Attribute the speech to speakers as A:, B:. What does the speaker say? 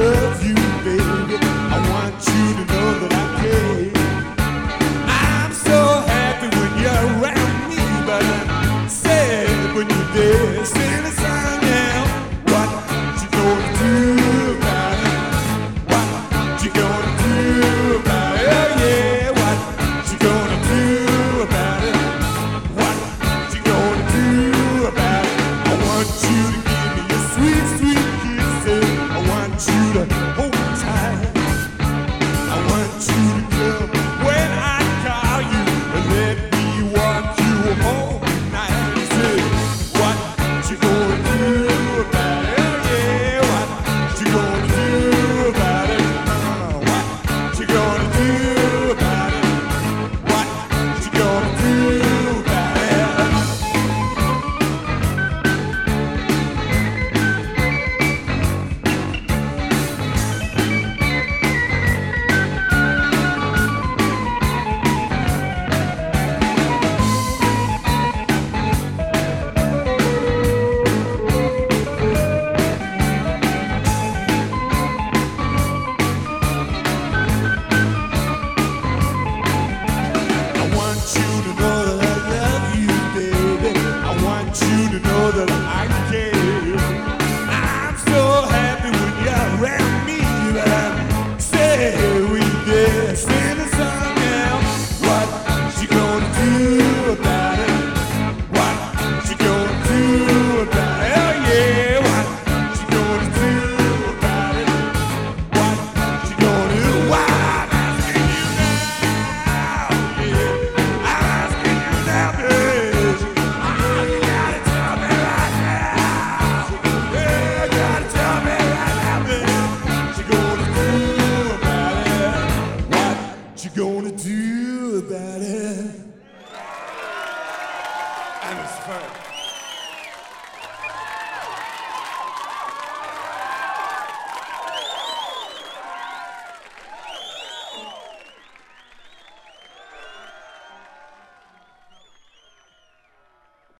A: love you, baby. I want you to know that I care. I'm so happy when you're around me, but I'm sad when you're there. you about it. And it's fun.